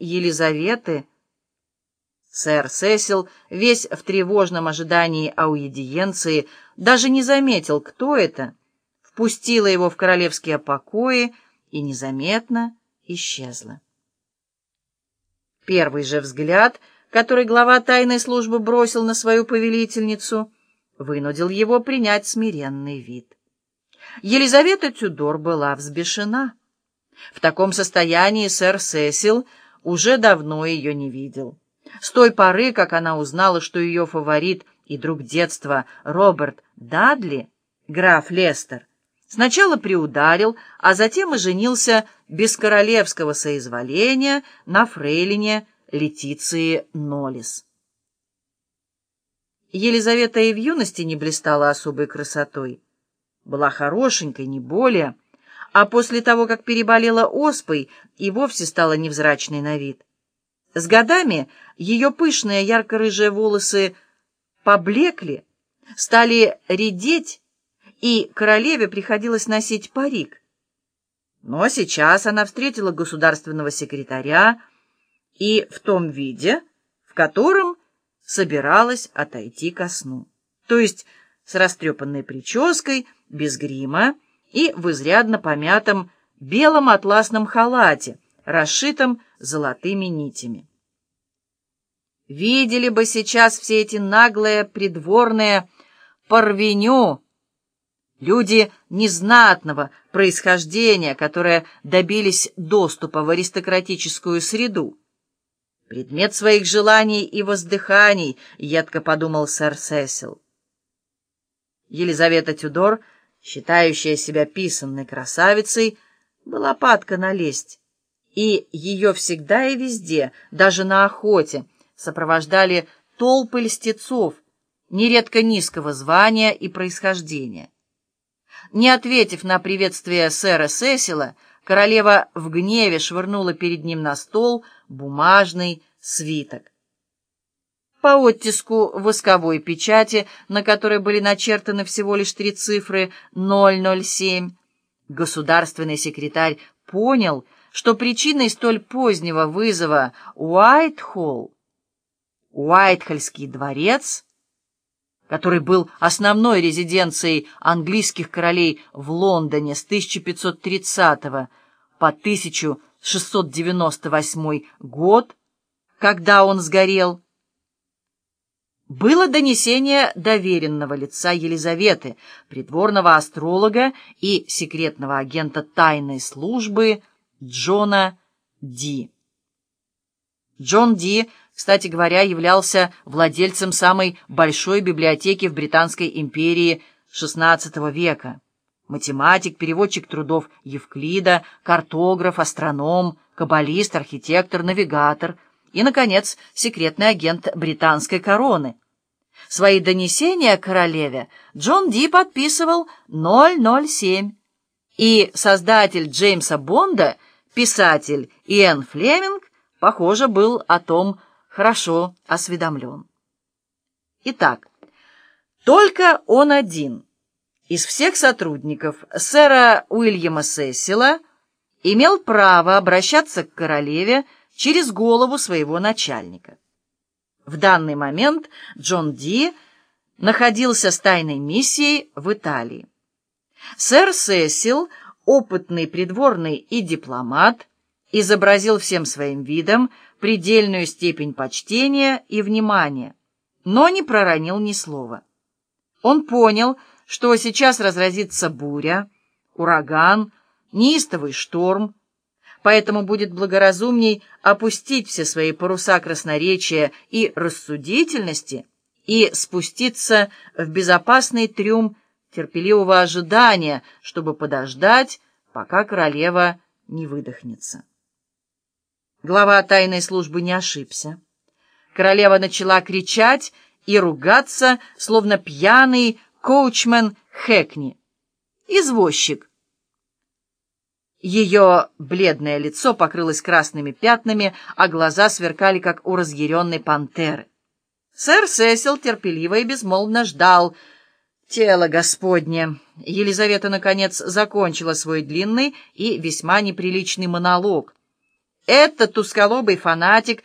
Елизаветы. Сэр Сесил, весь в тревожном ожидании аудиенции, даже не заметил, кто это, впустила его в королевские покои и незаметно исчезла. Первый же взгляд, который глава тайной службы бросил на свою повелительницу, вынудил его принять смиренный вид. Елизавета Тюдор была взбешена. В таком состоянии сэр Сесил уже давно ее не видел. С той поры, как она узнала, что ее фаворит и друг детства Роберт Дадли, граф Лестер, сначала приударил, а затем и женился без королевского соизволения на фрейлине Летиции Нолис. Елизавета и в юности не блистала особой красотой. Была хорошенькой, не более, а после того, как переболела оспой, и вовсе стала невзрачной на вид. С годами ее пышные ярко-рыжие волосы поблекли, стали редеть, и королеве приходилось носить парик. Но сейчас она встретила государственного секретаря и в том виде, в котором собиралась отойти ко сну, то есть с растрепанной прической, без грима и в изрядно помятом белом атласном халате, расшитом золотыми нитями. Видели бы сейчас все эти наглые придворные порвеню, люди незнатного происхождения, которые добились доступа в аристократическую среду. Предмет своих желаний и воздыханий, едко подумал сэр Сесил. Елизавета Тюдор, считающая себя писанной красавицей, была падка на лесть, и ее всегда и везде, даже на охоте, сопровождали толпы льстецов, нередко низкого звания и происхождения. Не ответив на приветствие сэра Сесила, королева в гневе швырнула перед ним на стол бумажный свиток. По оттиску восковой печати, на которой были начертаны всего лишь три цифры 007, государственный секретарь понял, что причиной столь позднего вызова Уайтхолл Уайтхольский дворец, который был основной резиденцией английских королей в Лондоне с 1530 по 1698 год, когда он сгорел, было донесение доверенного лица Елизаветы, придворного астролога и секретного агента тайной службы Джона Ди. Джон Ди кстати говоря, являлся владельцем самой большой библиотеки в Британской империи XVI века. Математик, переводчик трудов Евклида, картограф, астроном, каббалист, архитектор, навигатор и, наконец, секретный агент британской короны. Свои донесения королеве Джон Ди подписывал 007, и создатель Джеймса Бонда, писатель Иэн Флеминг, похоже, был о том хорошо осведомлен. Итак, только он один из всех сотрудников сэра Уильяма Сесила имел право обращаться к королеве через голову своего начальника. В данный момент Джон Ди находился с тайной миссией в Италии. Сэр Сесил, опытный придворный и дипломат, изобразил всем своим видом предельную степень почтения и внимания, но не проронил ни слова. Он понял, что сейчас разразится буря, ураган, неистовый шторм, поэтому будет благоразумней опустить все свои паруса красноречия и рассудительности и спуститься в безопасный трюм терпеливого ожидания, чтобы подождать, пока королева не выдохнется. Глава тайной службы не ошибся. Королева начала кричать и ругаться, словно пьяный коучмен Хэкни. Извозчик. Ее бледное лицо покрылось красными пятнами, а глаза сверкали, как у разъяренной пантеры. Сэр Сесил терпеливо и безмолвно ждал. Тело Господне. Елизавета, наконец, закончила свой длинный и весьма неприличный монолог — Этот узколобый фанатик